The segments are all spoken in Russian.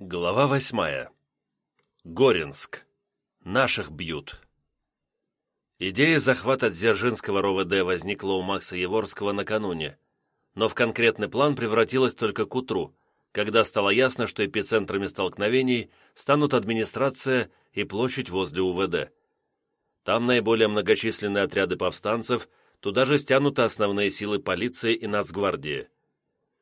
Глава восьмая. Горинск. Наших бьют. Идея захвата Дзержинского РОВД возникла у Макса Еворского накануне, но в конкретный план превратилась только к утру, когда стало ясно, что эпицентрами столкновений станут администрация и площадь возле УВД. Там наиболее многочисленные отряды повстанцев, туда же стянуты основные силы полиции и нацгвардии.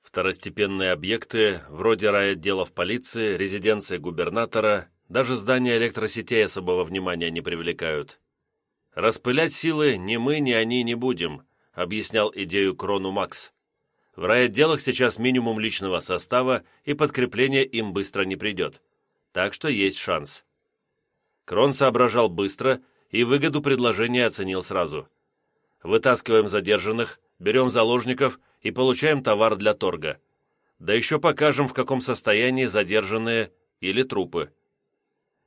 Второстепенные объекты, вроде райотделов полиции, резиденции губернатора, даже здания электросетей особого внимания не привлекают. «Распылять силы ни мы, ни они не будем», объяснял идею Крону Макс. В райотделах сейчас минимум личного состава, и подкрепление им быстро не придет. Так что есть шанс. Крон соображал быстро и выгоду предложения оценил сразу. Вытаскиваем задержанных, берем заложников и получаем товар для торга. Да еще покажем, в каком состоянии задержанные или трупы.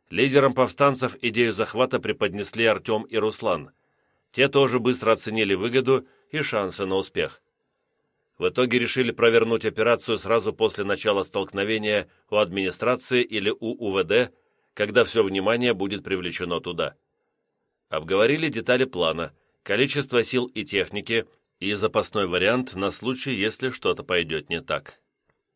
Лидерам повстанцев идею захвата преподнесли Артем и Руслан. Те тоже быстро оценили выгоду и шансы на успех. В итоге решили провернуть операцию сразу после начала столкновения у администрации или у УВД, когда все внимание будет привлечено туда. Обговорили детали плана, количество сил и техники и запасной вариант на случай, если что-то пойдет не так.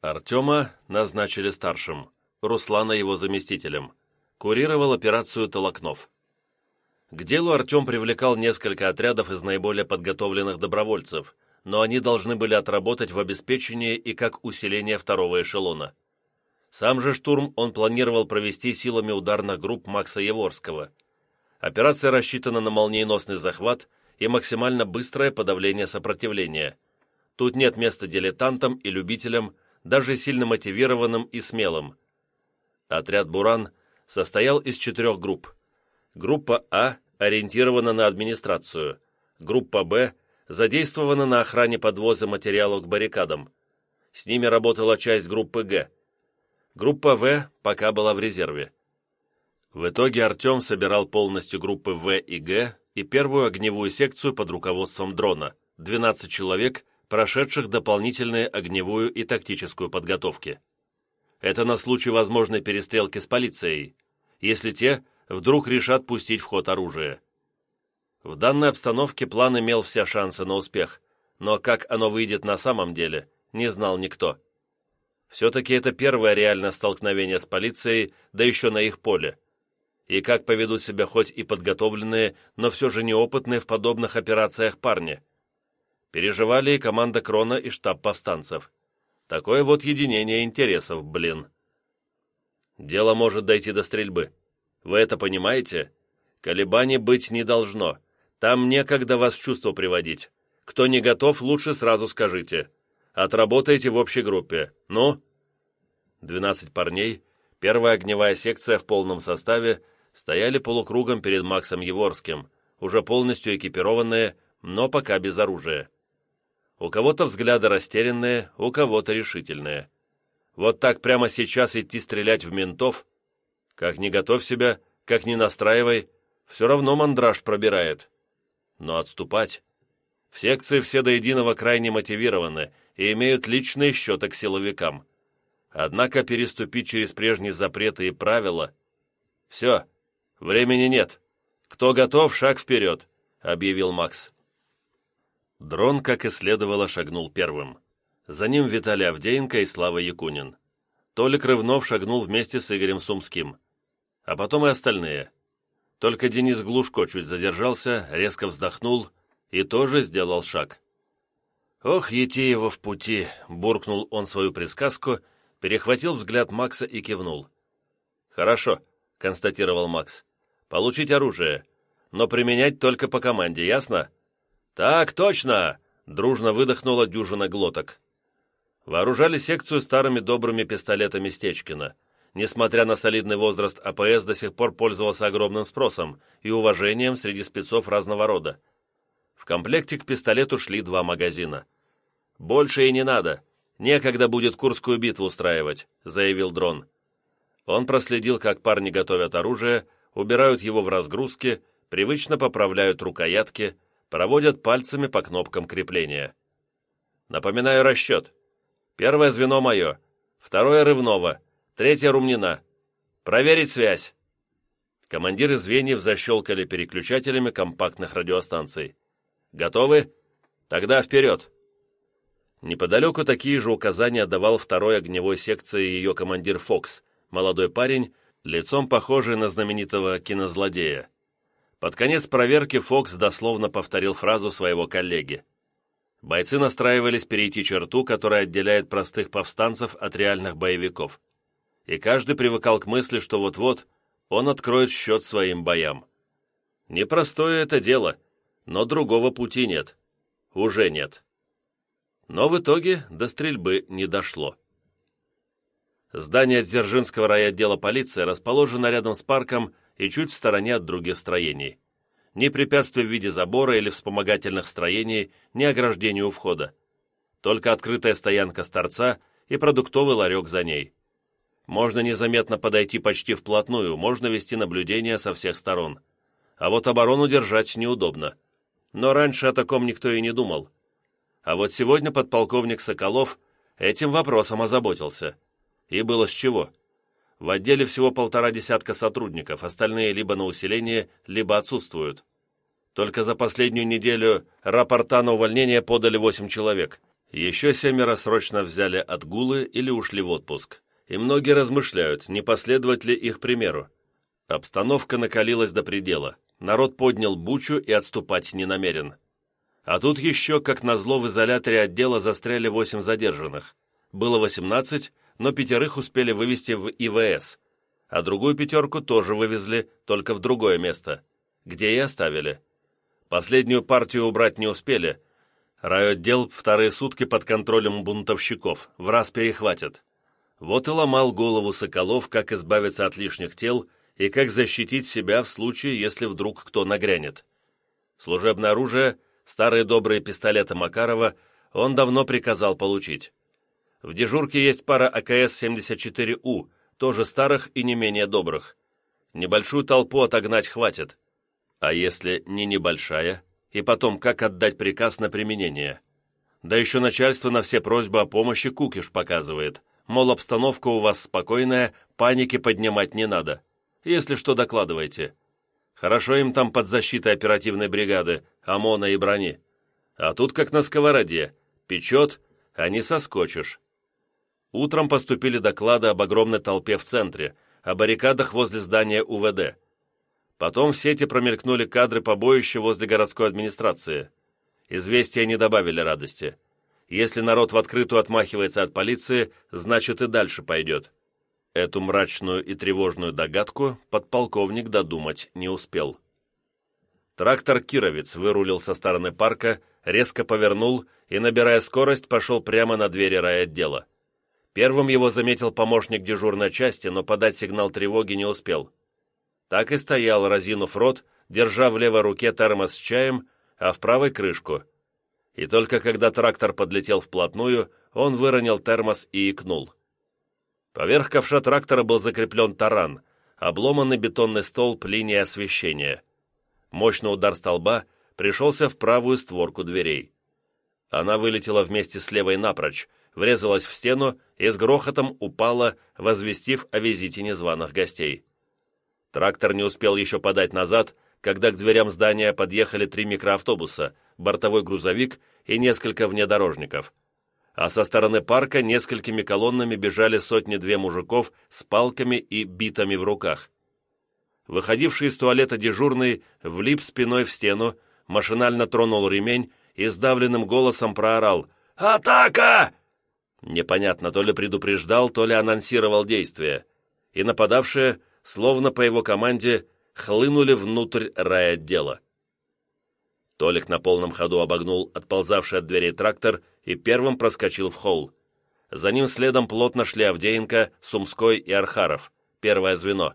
Артема назначили старшим, Руслана его заместителем. Курировал операцию Толокнов. К делу Артем привлекал несколько отрядов из наиболее подготовленных добровольцев – но они должны были отработать в обеспечении и как усиление второго эшелона. Сам же штурм он планировал провести силами ударных групп Макса Еворского. Операция рассчитана на молниеносный захват и максимально быстрое подавление сопротивления. Тут нет места дилетантам и любителям, даже сильно мотивированным и смелым. Отряд «Буран» состоял из четырех групп. Группа А ориентирована на администрацию, группа Б задействована на охране подвоза материалов к баррикадам. С ними работала часть группы Г. Группа В пока была в резерве. В итоге Артем собирал полностью группы В и Г и первую огневую секцию под руководством дрона, 12 человек, прошедших дополнительные огневую и тактическую подготовки. Это на случай возможной перестрелки с полицией, если те вдруг решат пустить в ход оружие. В данной обстановке план имел все шансы на успех, но как оно выйдет на самом деле, не знал никто. Все-таки это первое реальное столкновение с полицией, да еще на их поле. И как поведут себя хоть и подготовленные, но все же неопытные в подобных операциях парни. Переживали и команда Крона, и штаб повстанцев. Такое вот единение интересов, блин. Дело может дойти до стрельбы. Вы это понимаете? Колебаний быть не должно. Там некогда вас в чувство приводить. Кто не готов, лучше сразу скажите. Отработайте в общей группе. Ну?» Двенадцать парней, первая огневая секция в полном составе, стояли полукругом перед Максом Еворским, уже полностью экипированные, но пока без оружия. У кого-то взгляды растерянные, у кого-то решительные. Вот так прямо сейчас идти стрелять в ментов? Как не готовь себя, как не настраивай, все равно мандраж пробирает но отступать. В секции все до единого крайне мотивированы и имеют личные счеты к силовикам. Однако переступить через прежние запреты и правила... «Все, времени нет. Кто готов, шаг вперед», — объявил Макс. Дрон, как и следовало, шагнул первым. За ним Виталий Авдеенко и Слава Якунин. Толик Рывнов шагнул вместе с Игорем Сумским. А потом и остальные. Только Денис Глушко чуть задержался, резко вздохнул и тоже сделал шаг. «Ох, ети его в пути!» — буркнул он свою присказку, перехватил взгляд Макса и кивнул. «Хорошо», — констатировал Макс. «Получить оружие, но применять только по команде, ясно?» «Так точно!» — дружно выдохнула дюжина глоток. Вооружали секцию старыми добрыми пистолетами Стечкина — несмотря на солидный возраст, АПС до сих пор пользовался огромным спросом и уважением среди спецов разного рода. В комплекте к пистолету шли два магазина. «Больше и не надо. Некогда будет Курскую битву устраивать», — заявил дрон. Он проследил, как парни готовят оружие, убирают его в разгрузке, привычно поправляют рукоятки, проводят пальцами по кнопкам крепления. «Напоминаю расчет. Первое звено мое, второе — Рывново, Третья Румнина. Проверить связь!» Командиры звеньев защелкали переключателями компактных радиостанций. «Готовы? Тогда вперед!» Неподалеку такие же указания давал второй огневой секции ее командир Фокс, молодой парень, лицом похожий на знаменитого кинозлодея. Под конец проверки Фокс дословно повторил фразу своего коллеги. Бойцы настраивались перейти черту, которая отделяет простых повстанцев от реальных боевиков. И каждый привыкал к мысли, что вот-вот он откроет счет своим боям. Непростое это дело, но другого пути нет. Уже нет. Но в итоге до стрельбы не дошло. Здание Дзержинского райотдела полиции расположено рядом с парком и чуть в стороне от других строений. Ни препятствий в виде забора или вспомогательных строений, ни ограждения у входа. Только открытая стоянка с торца и продуктовый ларек за ней. Можно незаметно подойти почти вплотную, можно вести наблюдение со всех сторон. А вот оборону держать неудобно. Но раньше о таком никто и не думал. А вот сегодня подполковник Соколов этим вопросом озаботился. И было с чего. В отделе всего полтора десятка сотрудников, остальные либо на усиление, либо отсутствуют. Только за последнюю неделю рапорта на увольнение подали восемь человек. Еще семеро срочно взяли отгулы или ушли в отпуск. И многие размышляют, не последовать ли их примеру. Обстановка накалилась до предела. Народ поднял бучу и отступать не намерен. А тут еще, как назло, в изоляторе отдела застряли восемь задержанных. Было восемнадцать, но пятерых успели вывести в ИВС, а другую пятерку тоже вывезли, только в другое место, где и оставили. Последнюю партию убрать не успели. Райотдел вторые сутки под контролем бунтовщиков, в раз перехватят. Вот и ломал голову Соколов, как избавиться от лишних тел и как защитить себя в случае, если вдруг кто нагрянет. Служебное оружие, старые добрые пистолеты Макарова, он давно приказал получить. В дежурке есть пара АКС-74У, тоже старых и не менее добрых. Небольшую толпу отогнать хватит. А если не небольшая, и потом как отдать приказ на применение? Да еще начальство на все просьбы о помощи кукиш показывает. Мол, обстановка у вас спокойная, паники поднимать не надо. Если что, докладывайте. Хорошо им там под защитой оперативной бригады, ОМОНа и брони. А тут как на сковороде. Печет, а не соскочишь. Утром поступили доклады об огромной толпе в центре, о баррикадах возле здания УВД. Потом в сети промелькнули кадры побоища возле городской администрации. Известия не добавили радости. Если народ в открытую отмахивается от полиции, значит и дальше пойдет. Эту мрачную и тревожную догадку подполковник додумать не успел. Трактор «Кировец» вырулил со стороны парка, резко повернул и, набирая скорость, пошел прямо на двери райотдела. Первым его заметил помощник дежурной части, но подать сигнал тревоги не успел. Так и стоял, разинув рот, держа в левой руке термос с чаем, а в правой — крышку. И только когда трактор подлетел вплотную, он выронил термос и икнул. Поверх ковша трактора был закреплен таран, обломанный бетонный столб линии освещения. Мощный удар столба пришелся в правую створку дверей. Она вылетела вместе с левой напрочь, врезалась в стену и с грохотом упала, возвестив о визите незваных гостей. Трактор не успел еще подать назад, когда к дверям здания подъехали три микроавтобуса, бортовой грузовик и несколько внедорожников. А со стороны парка несколькими колоннами бежали сотни-две мужиков с палками и битами в руках. Выходивший из туалета дежурный влип спиной в стену, машинально тронул ремень и сдавленным голосом проорал «Атака!» Непонятно, то ли предупреждал, то ли анонсировал действие. И нападавшие, словно по его команде, хлынули внутрь райотдела. Толик на полном ходу обогнул отползавший от дверей трактор и первым проскочил в холл. За ним следом плотно шли Авдеенко, Сумской и Архаров, первое звено.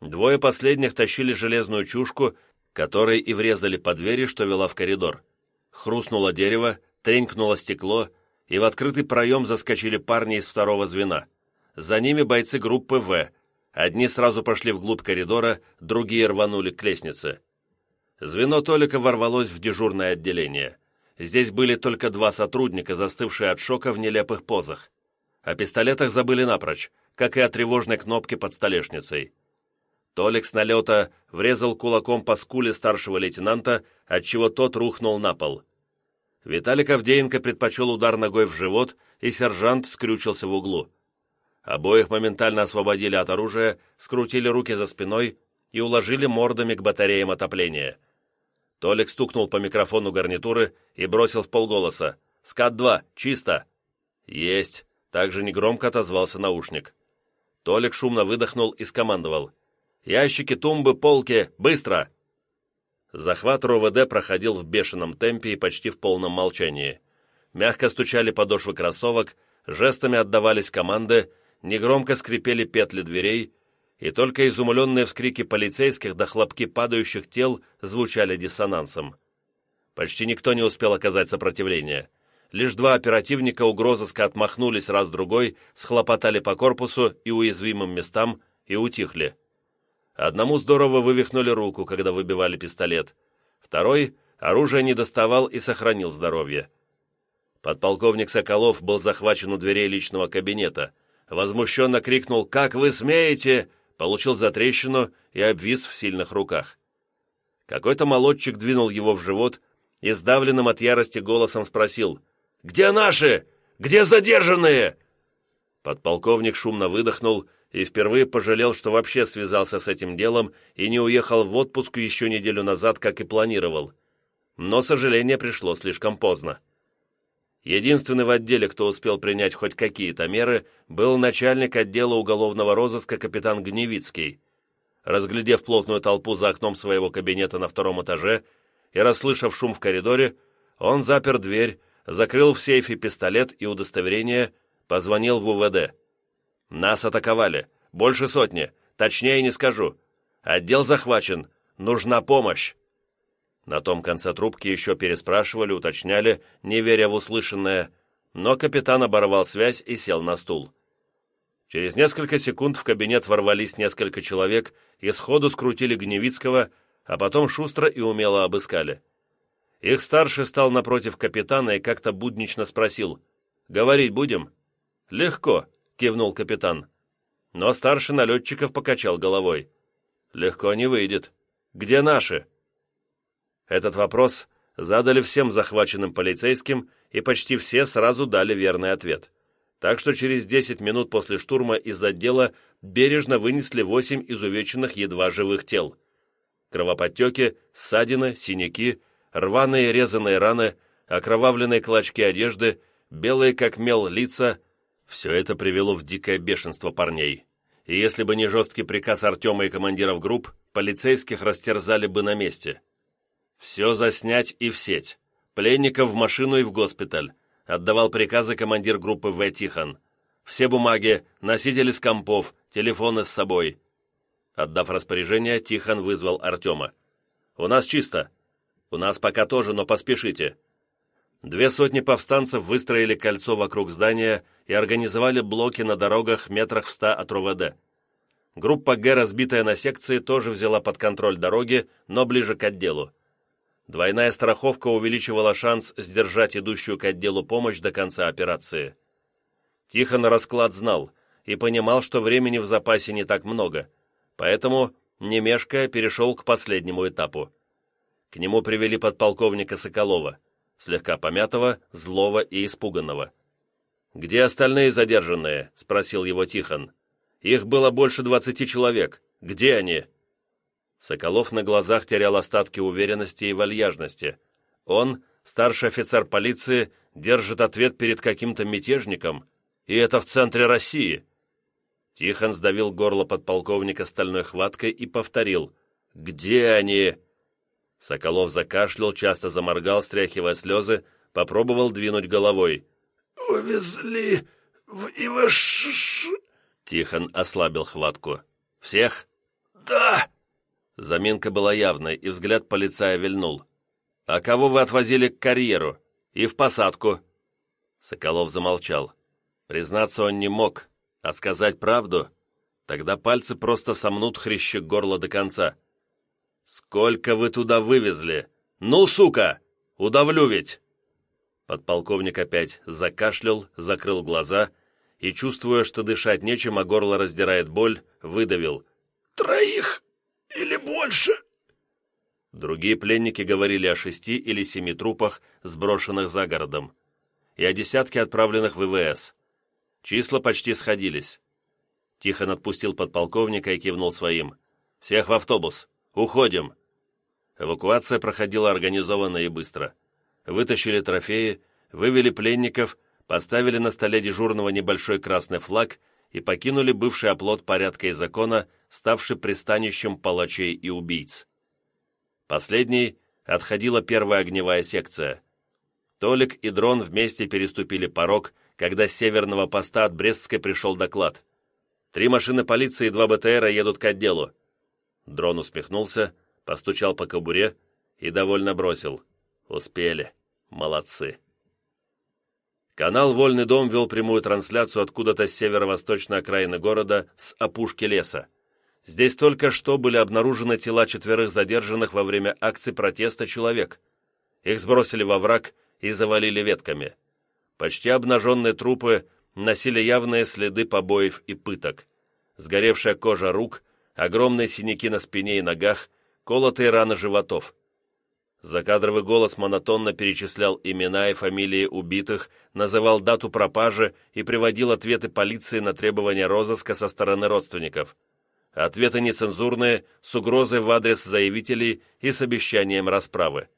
Двое последних тащили железную чушку, которой и врезали по двери, что вела в коридор. Хрустнуло дерево, тренькнуло стекло, и в открытый проем заскочили парни из второго звена. За ними бойцы группы «В». Одни сразу пошли вглубь коридора, другие рванули к лестнице. Звено Толика ворвалось в дежурное отделение. Здесь были только два сотрудника, застывшие от шока в нелепых позах. О пистолетах забыли напрочь. как и от тревожной кнопки под столешницей. Толик с налета врезал кулаком по скуле старшего лейтенанта, отчего тот рухнул на пол. Виталий Авдеенко предпочел удар ногой в живот, и сержант скрючился в углу. Обоих моментально освободили от оружия, скрутили руки за спиной и уложили мордами к батареям отопления. Толик стукнул по микрофону гарнитуры и бросил в полголоса. «Скат-2, чисто!» «Есть!» — также негромко отозвался наушник. Толик шумно выдохнул и скомандовал. «Ящики, тумбы, полки, быстро!» Захват РОВД проходил в бешеном темпе и почти в полном молчании. Мягко стучали подошвы кроссовок, жестами отдавались команды, негромко скрипели петли дверей, и только изумленные вскрики полицейских до хлопки падающих тел звучали диссонансом. Почти никто не успел оказать сопротивление. Лишь два оперативника угрозыска отмахнулись раз-другой, схлопотали по корпусу и уязвимым местам и утихли. Одному здорово вывихнули руку, когда выбивали пистолет. Второй оружие не доставал и сохранил здоровье. Подполковник Соколов был захвачен у дверей личного кабинета. Возмущенно крикнул «Как вы смеете!» получил затрещину и обвис в сильных руках. Какой-то молодчик двинул его в живот и сдавленным от ярости голосом спросил «Где наши? Где задержанные?» Подполковник шумно выдохнул и впервые пожалел, что вообще связался с этим делом и не уехал в отпуск еще неделю назад, как и планировал. Но сожаление пришло слишком поздно. Единственный в отделе, кто успел принять хоть какие-то меры, был начальник отдела уголовного розыска капитан Гневицкий. Разглядев плотную толпу за окном своего кабинета на втором этаже и расслышав шум в коридоре, он запер дверь, закрыл в сейфе пистолет и удостоверение, позвонил в УВД. «Нас атаковали. Больше сотни. Точнее не скажу. Отдел захвачен. Нужна помощь». На том конце трубки еще переспрашивали, уточняли, не веря в услышанное, но капитан оборвал связь и сел на стул. Через несколько секунд в кабинет ворвались несколько человек и сходу скрутили Гневицкого, а потом шустро и умело обыскали. Их старший стал напротив капитана и как-то буднично спросил «Говорить будем?» «Легко», — кивнул капитан. Но старший налетчиков покачал головой. «Легко не выйдет. Где наши?» Этот вопрос задали всем захваченным полицейским, и почти все сразу дали верный ответ. Так что через 10 минут после штурма из отдела бережно вынесли 8 изувеченных едва живых тел. Кровоподтеки, ссадины, синяки, рваные резаные раны, окровавленные клочки одежды, белые как мел лица – все это привело в дикое бешенство парней. И если бы не жесткий приказ Артема и командиров групп, полицейских растерзали бы на месте – «Все заснять и в сеть. Пленников в машину и в госпиталь», отдавал приказы командир группы В. Тихон. «Все бумаги, носители с компов, телефоны с собой». Отдав распоряжение, Тихон вызвал Артема. «У нас чисто. У нас пока тоже, но поспешите». Две сотни повстанцев выстроили кольцо вокруг здания и организовали блоки на дорогах метрах в ста от РОВД. Группа Г, разбитая на секции, тоже взяла под контроль дороги, но ближе к отделу. Двойная страховка увеличивала шанс сдержать идущую к отделу помощь до конца операции. Тихон расклад знал и понимал, что времени в запасе не так много, поэтому, не мешкая, перешел к последнему этапу. К нему привели подполковника Соколова, слегка помятого, злого и испуганного. «Где остальные задержанные?» — спросил его Тихон. «Их было больше двадцати человек. Где они?» Соколов на глазах терял остатки уверенности и вальяжности. Он, старший офицер полиции, держит ответ перед каким-то мятежником, и это в центре России. Тихон сдавил горло подполковника стальной хваткой и повторил «Где они?» Соколов закашлял, часто заморгал, стряхивая слезы, попробовал двинуть головой. «Увезли в Иваш...» Тихон ослабил хватку. «Всех?» «Да!» Заминка была явной, и взгляд полицая вильнул. «А кого вы отвозили к карьеру? И в посадку?» Соколов замолчал. Признаться он не мог, а сказать правду? Тогда пальцы просто сомнут хрящик горла до конца. «Сколько вы туда вывезли? Ну, сука! Удавлю ведь!» Подполковник опять закашлял, закрыл глаза и, чувствуя, что дышать нечем, а горло раздирает боль, выдавил. «Троих или больше?» Другие пленники говорили о шести или семи трупах, сброшенных за городом, и о десятке отправленных в ВВС. Числа почти сходились. Тихон отпустил подполковника и кивнул своим. «Всех в автобус! Уходим!» Эвакуация проходила организованно и быстро. Вытащили трофеи, вывели пленников, поставили на столе дежурного небольшой красный флаг и покинули бывший оплот порядка и закона, ставший пристанищем палачей и убийц. Последней отходила первая огневая секция. Толик и Дрон вместе переступили порог, когда с северного поста от Брестской пришел доклад. Три машины полиции и два БТРа едут к отделу. Дрон усмехнулся, постучал по кобуре и довольно бросил. Успели. Молодцы. Канал «Вольный дом» вел прямую трансляцию откуда-то с северо-восточной окраины города, с опушки леса. Здесь только что были обнаружены тела четверых задержанных во время акции протеста человек. Их сбросили во враг и завалили ветками. Почти обнаженные трупы носили явные следы побоев и пыток. Сгоревшая кожа рук, огромные синяки на спине и ногах, колотые раны животов. Закадровый голос монотонно перечислял имена и фамилии убитых, называл дату пропажи и приводил ответы полиции на требования розыска со стороны родственников. Ответы нецензурные, с угрозой в адрес заявителей и с обещанием расправы.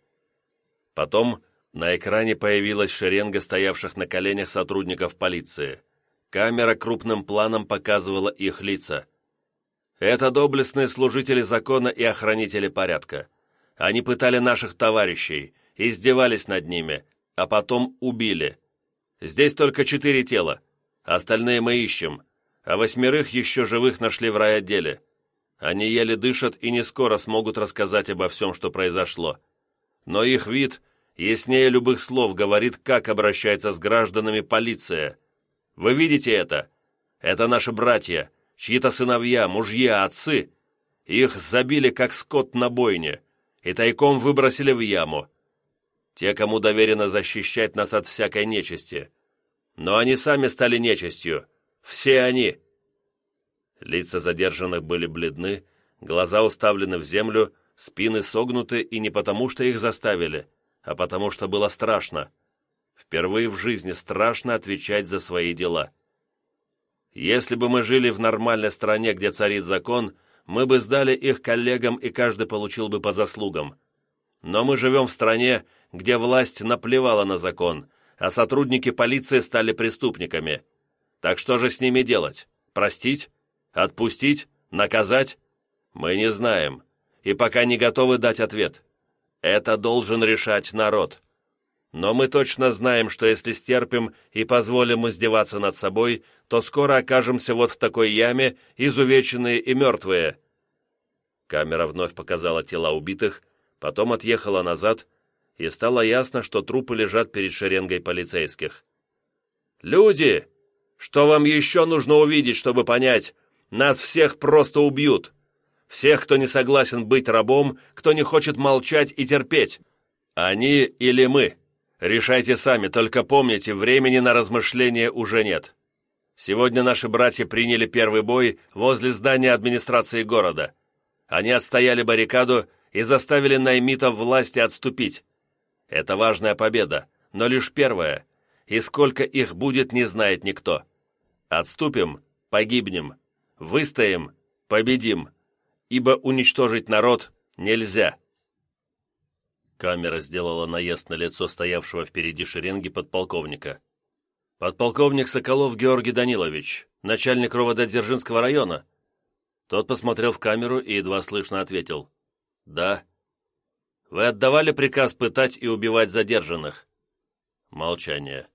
Потом на экране появилась шеренга стоявших на коленях сотрудников полиции. Камера крупным планом показывала их лица. Это доблестные служители закона и охранители порядка. Они пытали наших товарищей, издевались над ними, а потом убили. Здесь только четыре тела, остальные мы ищем, а восьмерых еще живых нашли в райотделе. Они еле дышат и не скоро смогут рассказать обо всем, что произошло. Но их вид, яснее любых слов, говорит, как обращается с гражданами полиция. Вы видите это? Это наши братья, чьи-то сыновья, мужья, отцы. Их забили, как скот на бойне и тайком выбросили в яму. Те, кому доверено защищать нас от всякой нечисти. Но они сами стали нечистью. Все они!» Лица задержанных были бледны, глаза уставлены в землю, спины согнуты и не потому, что их заставили, а потому, что было страшно. Впервые в жизни страшно отвечать за свои дела. Если бы мы жили в нормальной стране, где царит закон, мы бы сдали их коллегам, и каждый получил бы по заслугам. Но мы живем в стране, где власть наплевала на закон, а сотрудники полиции стали преступниками. Так что же с ними делать? Простить? Отпустить? Наказать? Мы не знаем, и пока не готовы дать ответ. Это должен решать народ. Но мы точно знаем, что если стерпим и позволим издеваться над собой, то скоро окажемся вот в такой яме, изувеченные и мертвые». Камера вновь показала тела убитых, потом отъехала назад, и стало ясно, что трупы лежат перед шеренгой полицейских. «Люди! Что вам еще нужно увидеть, чтобы понять? Нас всех просто убьют! Всех, кто не согласен быть рабом, кто не хочет молчать и терпеть! Они или мы!» Решайте сами, только помните, времени на размышления уже нет. Сегодня наши братья приняли первый бой возле здания администрации города. Они отстояли баррикаду и заставили наймитов власти отступить. Это важная победа, но лишь первая, и сколько их будет, не знает никто. Отступим – погибнем, выстоим – победим, ибо уничтожить народ нельзя. Камера сделала наезд на лицо стоявшего впереди шеренги подполковника. «Подполковник Соколов Георгий Данилович, начальник Ровододзержинского района». Тот посмотрел в камеру и едва слышно ответил. «Да». «Вы отдавали приказ пытать и убивать задержанных?» Молчание.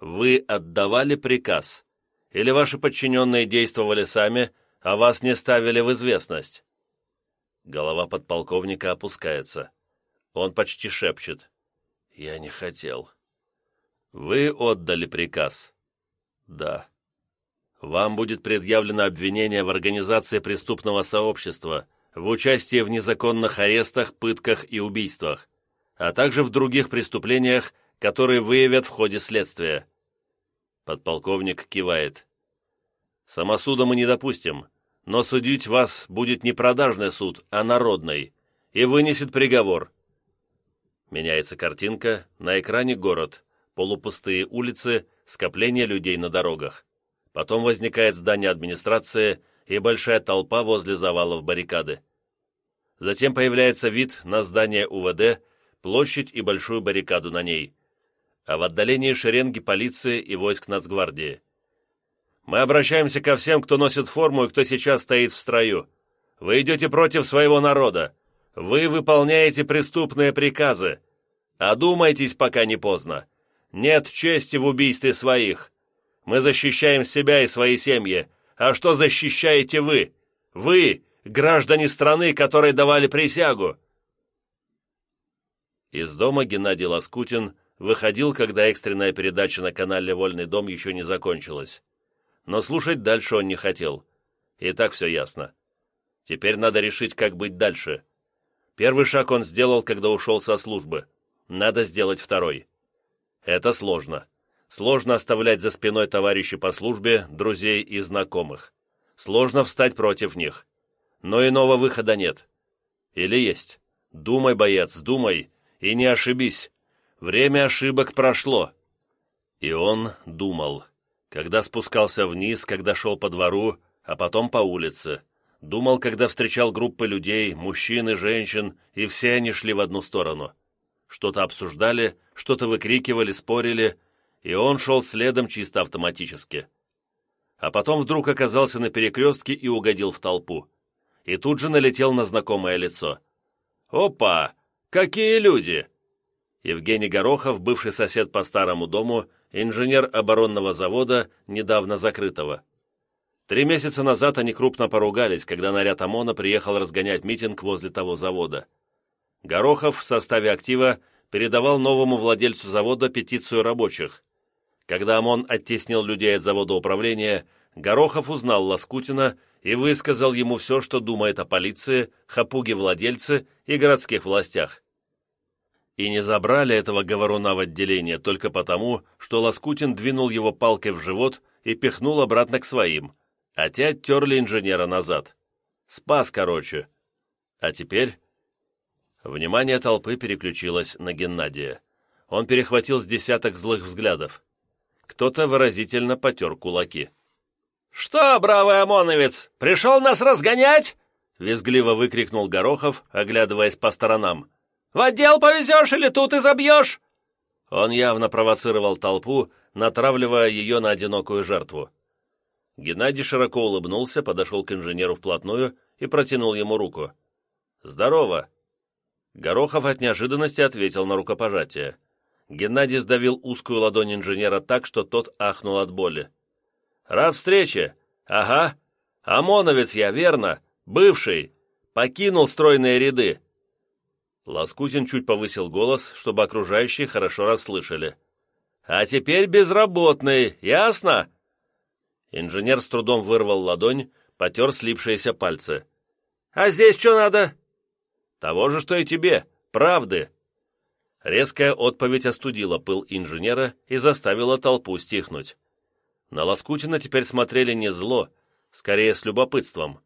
«Вы отдавали приказ? Или ваши подчиненные действовали сами, а вас не ставили в известность?» Голова подполковника опускается. Он почти шепчет. «Я не хотел». «Вы отдали приказ?» «Да». «Вам будет предъявлено обвинение в организации преступного сообщества, в участии в незаконных арестах, пытках и убийствах, а также в других преступлениях, которые выявят в ходе следствия». Подполковник кивает. Самосуда мы не допустим, но судить вас будет не продажный суд, а народный, и вынесет приговор. Меняется картинка, на экране город, полупустые улицы, скопление людей на дорогах. Потом возникает здание администрации и большая толпа возле завалов баррикады. Затем появляется вид на здание УВД, площадь и большую баррикаду на ней. А в отдалении шеренги полиции и войск Нацгвардии. Мы обращаемся ко всем, кто носит форму и кто сейчас стоит в строю. Вы идете против своего народа. Вы выполняете преступные приказы. Одумайтесь, пока не поздно. Нет чести в убийстве своих. Мы защищаем себя и свои семьи. А что защищаете вы? Вы, граждане страны, которые давали присягу!» Из дома Геннадий Лоскутин выходил, когда экстренная передача на канале «Вольный дом» еще не закончилась. Но слушать дальше он не хотел. И так все ясно. Теперь надо решить, как быть дальше. Первый шаг он сделал, когда ушел со службы. Надо сделать второй. Это сложно. Сложно оставлять за спиной товарищей по службе, друзей и знакомых. Сложно встать против них. Но иного выхода нет. Или есть? Думай, боец, думай, и не ошибись. Время ошибок прошло. И он думал. Когда спускался вниз, когда шел по двору, а потом по улице. Думал, когда встречал группы людей, мужчин и женщин, и все они шли в одну сторону. Что-то обсуждали, что-то выкрикивали, спорили, и он шел следом чисто автоматически. А потом вдруг оказался на перекрестке и угодил в толпу. И тут же налетел на знакомое лицо. «Опа! Какие люди!» Евгений Горохов, бывший сосед по старому дому, инженер оборонного завода, недавно закрытого. Три месяца назад они крупно поругались, когда наряд ОМОНа приехал разгонять митинг возле того завода. Горохов в составе актива передавал новому владельцу завода петицию рабочих. Когда ОМОН оттеснил людей от завода управления, Горохов узнал Лоскутина и высказал ему все, что думает о полиции, хапуге владельце и городских властях. И не забрали этого говоруна в отделение только потому, что Лоскутин двинул его палкой в живот и пихнул обратно к своим, а те оттерли инженера назад. Спас, короче. А теперь Внимание толпы переключилось на Геннадия. Он перехватил с десяток злых взглядов. Кто-то выразительно потер кулаки. «Что, бравый ОМОНовец, пришел нас разгонять?» Визгливо выкрикнул Горохов, оглядываясь по сторонам. «В отдел повезешь или тут изобьешь?» Он явно провоцировал толпу, натравливая ее на одинокую жертву. Геннадий широко улыбнулся, подошел к инженеру вплотную и протянул ему руку. «Здорово!» Горохов от неожиданности ответил на рукопожатие. Геннадий сдавил узкую ладонь инженера так, что тот ахнул от боли. «Раз встрече! Ага! ОМОНовец я, верно! Бывший! Покинул стройные ряды!» Лоскутин чуть повысил голос, чтобы окружающие хорошо расслышали. «А теперь безработный, ясно?» Инженер с трудом вырвал ладонь, потер слипшиеся пальцы. «А здесь что надо?» Того же, что и тебе. Правды!» Резкая отповедь остудила пыл инженера и заставила толпу стихнуть. На Лоскутина теперь смотрели не зло, скорее с любопытством.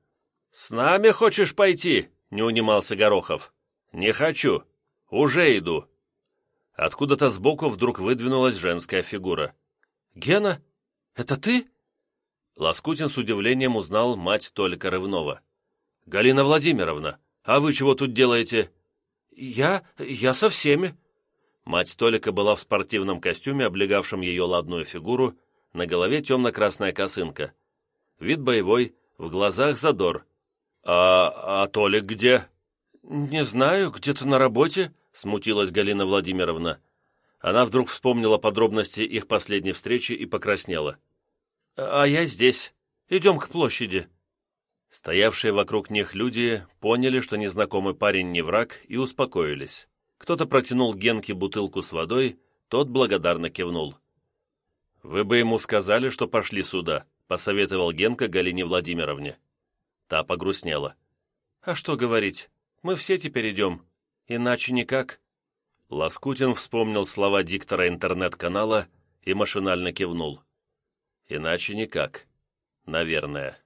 «С нами хочешь пойти?» — не унимался Горохов. «Не хочу. Уже иду». Откуда-то сбоку вдруг выдвинулась женская фигура. «Гена, это ты?» Лоскутин с удивлением узнал мать Толика Рывнова. «Галина Владимировна, «А вы чего тут делаете?» «Я... я со всеми». Мать Толика была в спортивном костюме, облегавшем ее ладную фигуру, на голове темно-красная косынка. Вид боевой, в глазах задор. «А... а Толик где?» «Не знаю, где-то на работе», — смутилась Галина Владимировна. Она вдруг вспомнила подробности их последней встречи и покраснела. «А я здесь. Идем к площади». Стоявшие вокруг них люди поняли, что незнакомый парень не враг, и успокоились. Кто-то протянул Генке бутылку с водой, тот благодарно кивнул. «Вы бы ему сказали, что пошли сюда», — посоветовал Генка Галине Владимировне. Та погрустнела. «А что говорить? Мы все теперь идем. Иначе никак». Лоскутин вспомнил слова диктора интернет-канала и машинально кивнул. Иначе никак. Наверное.